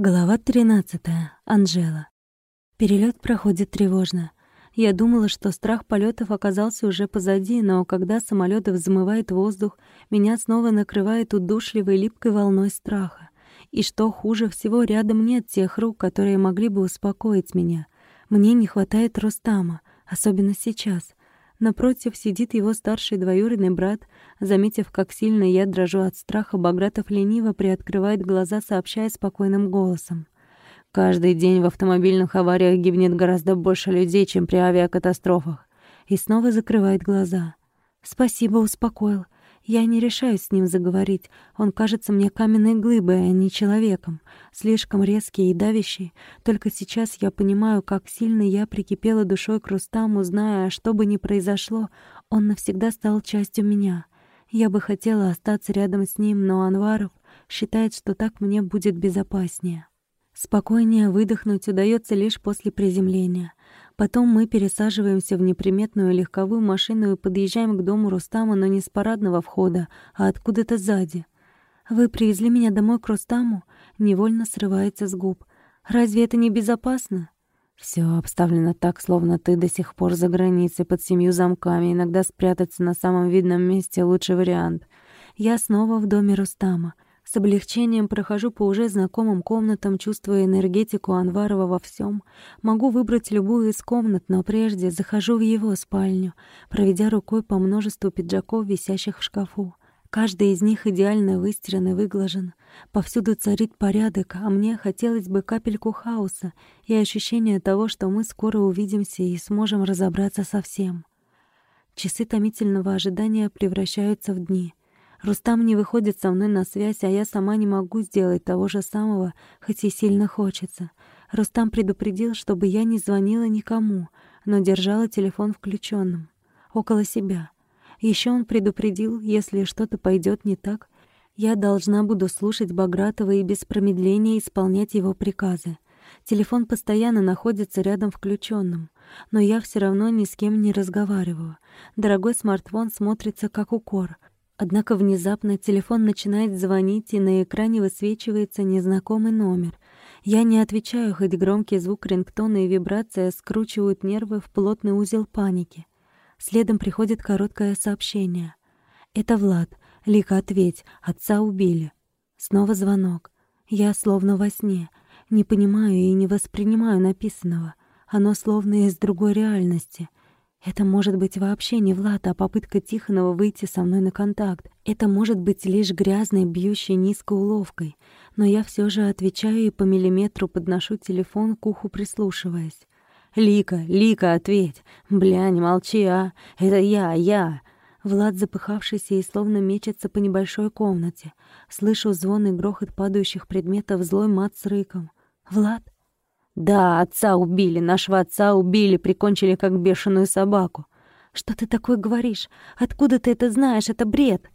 Глава 13. Анжела. Перелет проходит тревожно. Я думала, что страх полетов оказался уже позади, но когда самолет взмывает воздух, меня снова накрывает удушливой липкой волной страха. И что хуже всего, рядом нет тех рук, которые могли бы успокоить меня. Мне не хватает Рустама, особенно сейчас. Напротив сидит его старший двоюродный брат. Заметив, как сильно я дрожу от страха, Багратов лениво приоткрывает глаза, сообщая спокойным голосом. «Каждый день в автомобильных авариях гибнет гораздо больше людей, чем при авиакатастрофах». И снова закрывает глаза. «Спасибо, успокоил. Я не решаюсь с ним заговорить. Он кажется мне каменной глыбой, а не человеком. Слишком резкий и давящий. Только сейчас я понимаю, как сильно я прикипела душой к Рустаму, зная, что бы ни произошло, он навсегда стал частью меня. Я бы хотела остаться рядом с ним, но Анваров считает, что так мне будет безопаснее. Спокойнее выдохнуть удается лишь после приземления. Потом мы пересаживаемся в неприметную легковую машину и подъезжаем к дому Рустама, но не с парадного входа, а откуда-то сзади. «Вы привезли меня домой к Рустаму?» Невольно срывается с губ. «Разве это не безопасно?» Все обставлено так, словно ты до сих пор за границей под семью замками. Иногда спрятаться на самом видном месте — лучший вариант. Я снова в доме Рустама. С облегчением прохожу по уже знакомым комнатам, чувствуя энергетику Анварова во всем. Могу выбрать любую из комнат, но прежде захожу в его спальню, проведя рукой по множеству пиджаков, висящих в шкафу. Каждый из них идеально выстиран и выглажен. Повсюду царит порядок, а мне хотелось бы капельку хаоса и ощущение того, что мы скоро увидимся и сможем разобраться со всем. Часы томительного ожидания превращаются в дни. Рустам не выходит со мной на связь, а я сама не могу сделать того же самого, хоть и сильно хочется. Рустам предупредил, чтобы я не звонила никому, но держала телефон включенным, около себя. Еще он предупредил, если что-то пойдет не так, я должна буду слушать Багратова и без промедления исполнять его приказы. Телефон постоянно находится рядом включенным, но я все равно ни с кем не разговариваю. Дорогой смартфон смотрится как укор — Однако внезапно телефон начинает звонить, и на экране высвечивается незнакомый номер. Я не отвечаю, хоть громкий звук рингтона и вибрация скручивают нервы в плотный узел паники. Следом приходит короткое сообщение. «Это Влад. Лика, ответь. Отца убили». Снова звонок. Я словно во сне. Не понимаю и не воспринимаю написанного. Оно словно из другой реальности. Это может быть вообще не Влад, а попытка Тихонова выйти со мной на контакт. Это может быть лишь грязной, бьющей низко уловкой. Но я все же отвечаю и по миллиметру подношу телефон к уху, прислушиваясь. «Лика, Лика, ответь! Бля, не молчи, а! Это я, я!» Влад, запыхавшийся и словно мечется по небольшой комнате. Слышу звон и грохот падающих предметов, злой мат с рыком. «Влад?» Да, отца убили, нашего отца убили, прикончили как бешеную собаку. Что ты такое говоришь? Откуда ты это знаешь? Это бред.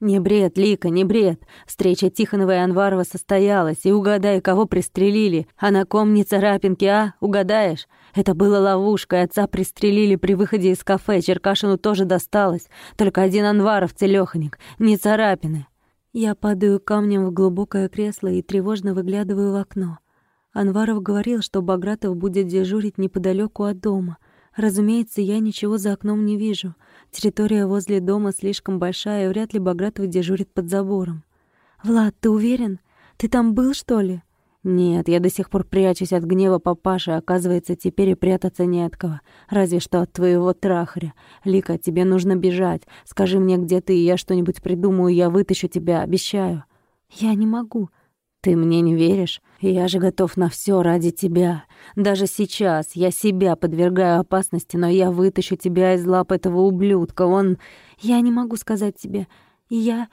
Не бред, Лика, не бред. Встреча Тихонова и Анварова состоялась, и угадай, кого пристрелили. А на ком не царапинки, а? Угадаешь? Это было ловушкой, отца пристрелили при выходе из кафе, Черкашину тоже досталось. Только один Анваров целёханик, не царапины. Я падаю камнем в глубокое кресло и тревожно выглядываю в окно. Анваров говорил, что Багратов будет дежурить неподалеку от дома. Разумеется, я ничего за окном не вижу. Территория возле дома слишком большая, и вряд ли Багратов дежурит под забором. «Влад, ты уверен? Ты там был, что ли?» «Нет, я до сих пор прячусь от гнева папаши. Оказывается, теперь и прятаться не от кого. Разве что от твоего трахаря. Лика, тебе нужно бежать. Скажи мне, где ты, и я что-нибудь придумаю, я вытащу тебя, обещаю». «Я не могу. «Ты мне не веришь? Я же готов на все ради тебя. Даже сейчас я себя подвергаю опасности, но я вытащу тебя из лап этого ублюдка. Он... Я не могу сказать тебе. Я...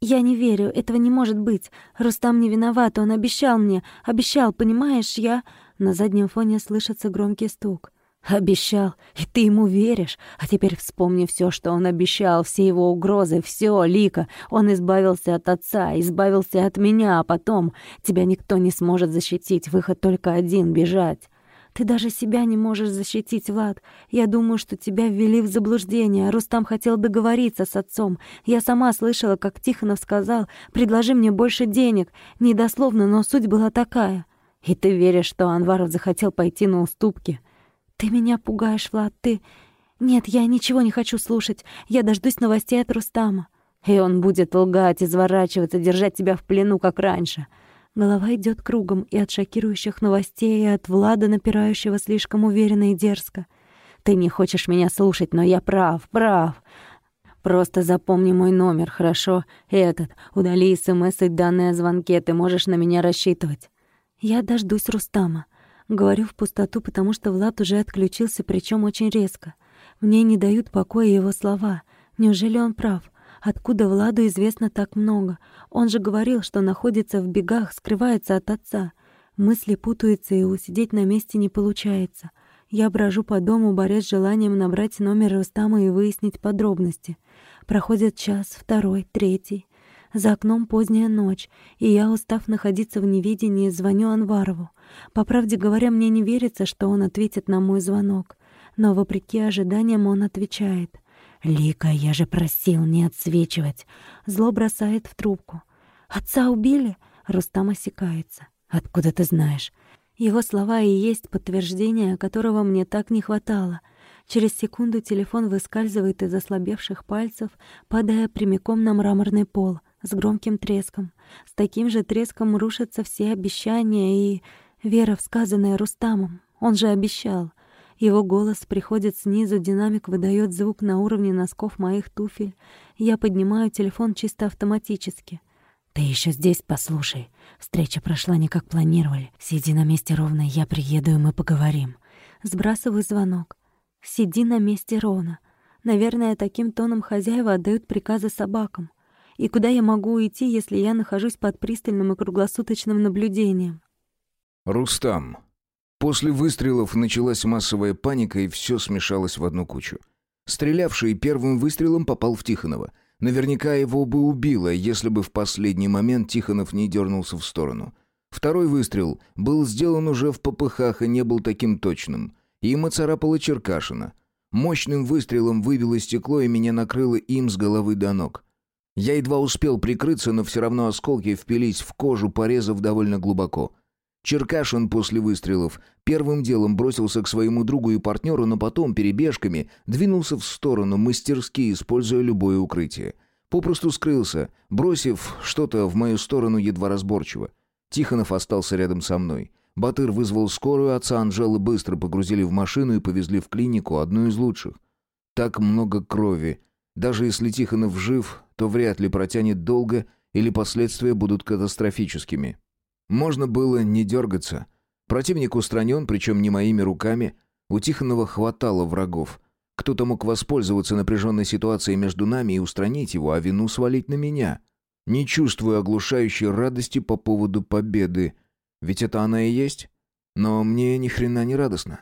Я не верю, этого не может быть. Рустам не виноват, он обещал мне. Обещал, понимаешь, я...» На заднем фоне слышится громкий стук. Обещал, и ты ему веришь. А теперь вспомни все, что он обещал, все его угрозы, все, Лика. Он избавился от отца, избавился от меня, а потом тебя никто не сможет защитить. Выход только один — бежать. Ты даже себя не можешь защитить, Влад. Я думаю, что тебя ввели в заблуждение. Рустам хотел договориться с отцом. Я сама слышала, как Тихонов сказал, предложи мне больше денег. Недословно, но суть была такая. И ты веришь, что Анваров захотел пойти на уступки? Ты меня пугаешь, Влад, ты... Нет, я ничего не хочу слушать. Я дождусь новостей от Рустама. И он будет лгать, изворачиваться, держать тебя в плену, как раньше. Голова идет кругом и от шокирующих новостей, и от Влада, напирающего слишком уверенно и дерзко. Ты не хочешь меня слушать, но я прав, прав. Просто запомни мой номер, хорошо? Этот. Удали СМС и данные о звонке, ты можешь на меня рассчитывать. Я дождусь Рустама. Говорю в пустоту, потому что Влад уже отключился, причем очень резко. Мне не дают покоя его слова. Неужели он прав? Откуда Владу известно так много? Он же говорил, что находится в бегах, скрывается от отца. Мысли путаются, и усидеть на месте не получается. Я брожу по дому, борясь с желанием набрать номер Рустама и выяснить подробности. Проходит час, второй, третий. За окном поздняя ночь, и я, устав находиться в неведении, звоню Анварову. По правде говоря, мне не верится, что он ответит на мой звонок. Но, вопреки ожиданиям, он отвечает — «Лика, я же просил не отсвечивать!» Зло бросает в трубку. «Отца убили?» Рустам осекается. «Откуда ты знаешь?» Его слова и есть подтверждение, которого мне так не хватало. Через секунду телефон выскальзывает из ослабевших пальцев, падая прямиком на мраморный пол с громким треском. С таким же треском рушатся все обещания и вера в сказанное Рустамом. Он же обещал. Его голос приходит снизу, динамик выдает звук на уровне носков моих туфель. Я поднимаю телефон чисто автоматически. «Ты еще здесь послушай. Встреча прошла не как планировали. Сиди на месте ровно, я приеду, и мы поговорим». Сбрасываю звонок. «Сиди на месте ровно». Наверное, таким тоном хозяева отдают приказы собакам. И куда я могу уйти, если я нахожусь под пристальным и круглосуточным наблюдением? «Рустам, После выстрелов началась массовая паника, и все смешалось в одну кучу. Стрелявший первым выстрелом попал в Тихонова. Наверняка его бы убило, если бы в последний момент Тихонов не дернулся в сторону. Второй выстрел был сделан уже в попыхах и не был таким точным. Им оцарапало Черкашина. Мощным выстрелом выбило стекло, и меня накрыло им с головы до ног. Я едва успел прикрыться, но все равно осколки впились в кожу, порезав довольно глубоко. Черкашин после выстрелов первым делом бросился к своему другу и партнеру, но потом перебежками двинулся в сторону, мастерски используя любое укрытие. Попросту скрылся, бросив что-то в мою сторону едва разборчиво. Тихонов остался рядом со мной. Батыр вызвал скорую, отца Анжелы быстро погрузили в машину и повезли в клинику, одну из лучших. Так много крови. Даже если Тихонов жив, то вряд ли протянет долго или последствия будут катастрофическими. Можно было не дергаться. Противник устранен, причем не моими руками. У Тихонова хватало врагов. Кто-то мог воспользоваться напряженной ситуацией между нами и устранить его, а вину свалить на меня. Не чувствую оглушающей радости по поводу победы. Ведь это она и есть. Но мне ни хрена не радостно.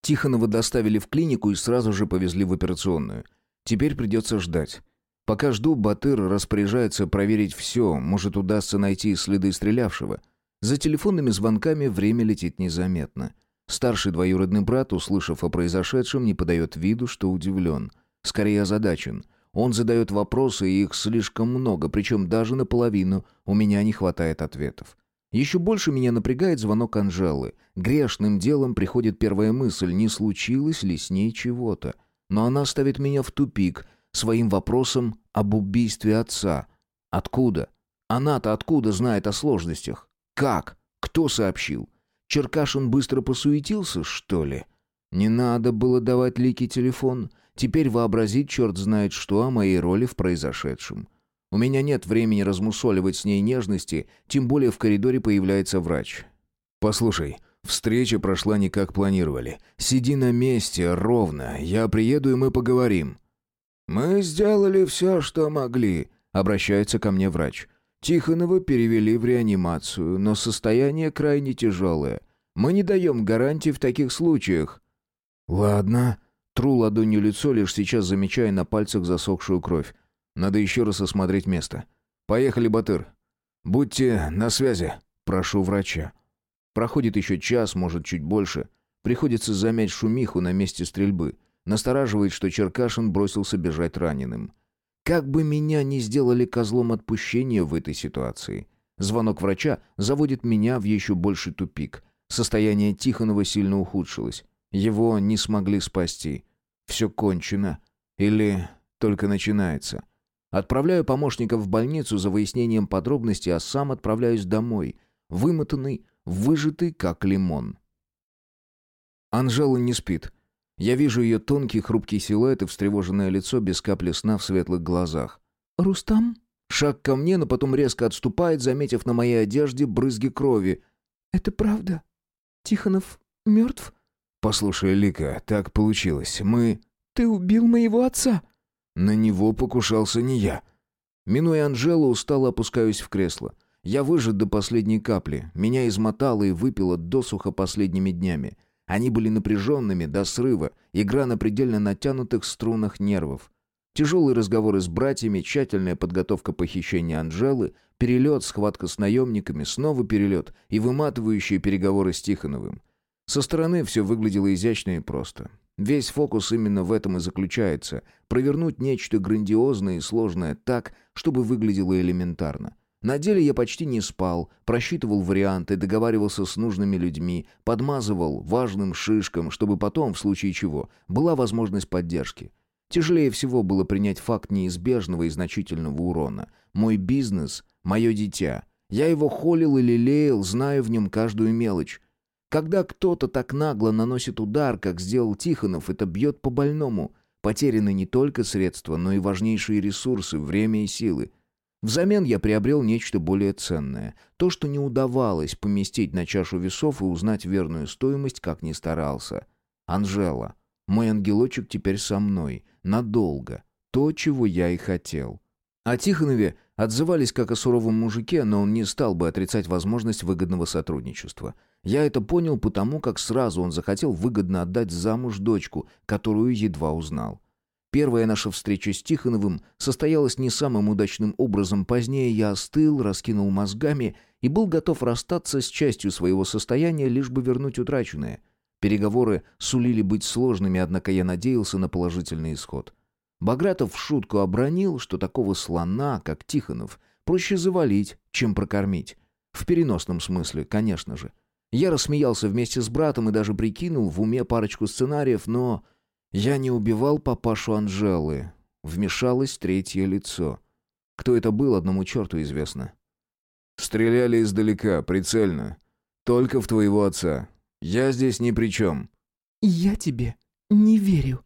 Тихонова доставили в клинику и сразу же повезли в операционную. Теперь придется ждать. Пока жду, Батыр распоряжается проверить все, может удастся найти следы стрелявшего. За телефонными звонками время летит незаметно. Старший двоюродный брат, услышав о произошедшем, не подает виду, что удивлен. Скорее озадачен. Он задает вопросы, и их слишком много, причем даже наполовину у меня не хватает ответов. Еще больше меня напрягает звонок Анжелы. Грешным делом приходит первая мысль, не случилось ли с ней чего-то. Но она ставит меня в тупик, своим вопросом об убийстве отца. Откуда? Она-то откуда знает о сложностях? Как? Кто сообщил? Черкашин быстро посуетился, что ли? Не надо было давать Лике телефон. Теперь вообразить черт знает что о моей роли в произошедшем. У меня нет времени размусоливать с ней нежности, тем более в коридоре появляется врач. «Послушай, встреча прошла не как планировали. Сиди на месте, ровно. Я приеду, и мы поговорим». «Мы сделали все, что могли», — обращается ко мне врач. Тихонова перевели в реанимацию, но состояние крайне тяжелое. Мы не даем гарантий в таких случаях». «Ладно». Тру ладонью лицо, лишь сейчас замечая на пальцах засохшую кровь. Надо еще раз осмотреть место. «Поехали, Батыр». «Будьте на связи», — прошу врача. Проходит еще час, может, чуть больше. Приходится замять шумиху на месте стрельбы. Настораживает, что Черкашин бросился бежать раненым. Как бы меня не сделали козлом отпущения в этой ситуации. Звонок врача заводит меня в еще больший тупик. Состояние Тихонова сильно ухудшилось. Его не смогли спасти. Все кончено. Или только начинается. Отправляю помощника в больницу за выяснением подробностей, а сам отправляюсь домой. Вымотанный, выжатый, как лимон. Анжела не спит. Я вижу ее тонкий, хрупкий силуэт и встревоженное лицо без капли сна в светлых глазах. «Рустам?» Шаг ко мне, но потом резко отступает, заметив на моей одежде брызги крови. «Это правда? Тихонов мертв?» «Послушай, Лика, так получилось. Мы...» «Ты убил моего отца!» На него покушался не я. Минуя Анжелу, устало опускаюсь в кресло. Я выжат до последней капли. Меня измотало и выпило досуха последними днями. Они были напряженными до срыва, игра на предельно натянутых струнах нервов. Тяжелые разговоры с братьями, тщательная подготовка похищения Анжелы, перелет, схватка с наемниками, снова перелет и выматывающие переговоры с Тихоновым. Со стороны все выглядело изящно и просто. Весь фокус именно в этом и заключается – провернуть нечто грандиозное и сложное так, чтобы выглядело элементарно. На деле я почти не спал, просчитывал варианты, договаривался с нужными людьми, подмазывал важным шишкам, чтобы потом, в случае чего, была возможность поддержки. Тяжелее всего было принять факт неизбежного и значительного урона. Мой бизнес – мое дитя. Я его холил и лелеял, зная в нем каждую мелочь. Когда кто-то так нагло наносит удар, как сделал Тихонов, это бьет по больному. Потеряны не только средства, но и важнейшие ресурсы, время и силы. Взамен я приобрел нечто более ценное. То, что не удавалось поместить на чашу весов и узнать верную стоимость, как ни старался. Анжела. Мой ангелочек теперь со мной. Надолго. То, чего я и хотел. О Тихонове отзывались как о суровом мужике, но он не стал бы отрицать возможность выгодного сотрудничества. Я это понял потому, как сразу он захотел выгодно отдать замуж дочку, которую едва узнал. Первая наша встреча с Тихоновым состоялась не самым удачным образом. Позднее я остыл, раскинул мозгами и был готов расстаться с частью своего состояния, лишь бы вернуть утраченное. Переговоры сулили быть сложными, однако я надеялся на положительный исход. Багратов в шутку обронил, что такого слона, как Тихонов, проще завалить, чем прокормить. В переносном смысле, конечно же. Я рассмеялся вместе с братом и даже прикинул в уме парочку сценариев, но я не убивал папашу Анжелы. Вмешалось третье лицо. Кто это был, одному черту известно. Стреляли издалека, прицельно. Только в твоего отца. Я здесь ни при чем. Я тебе не верю.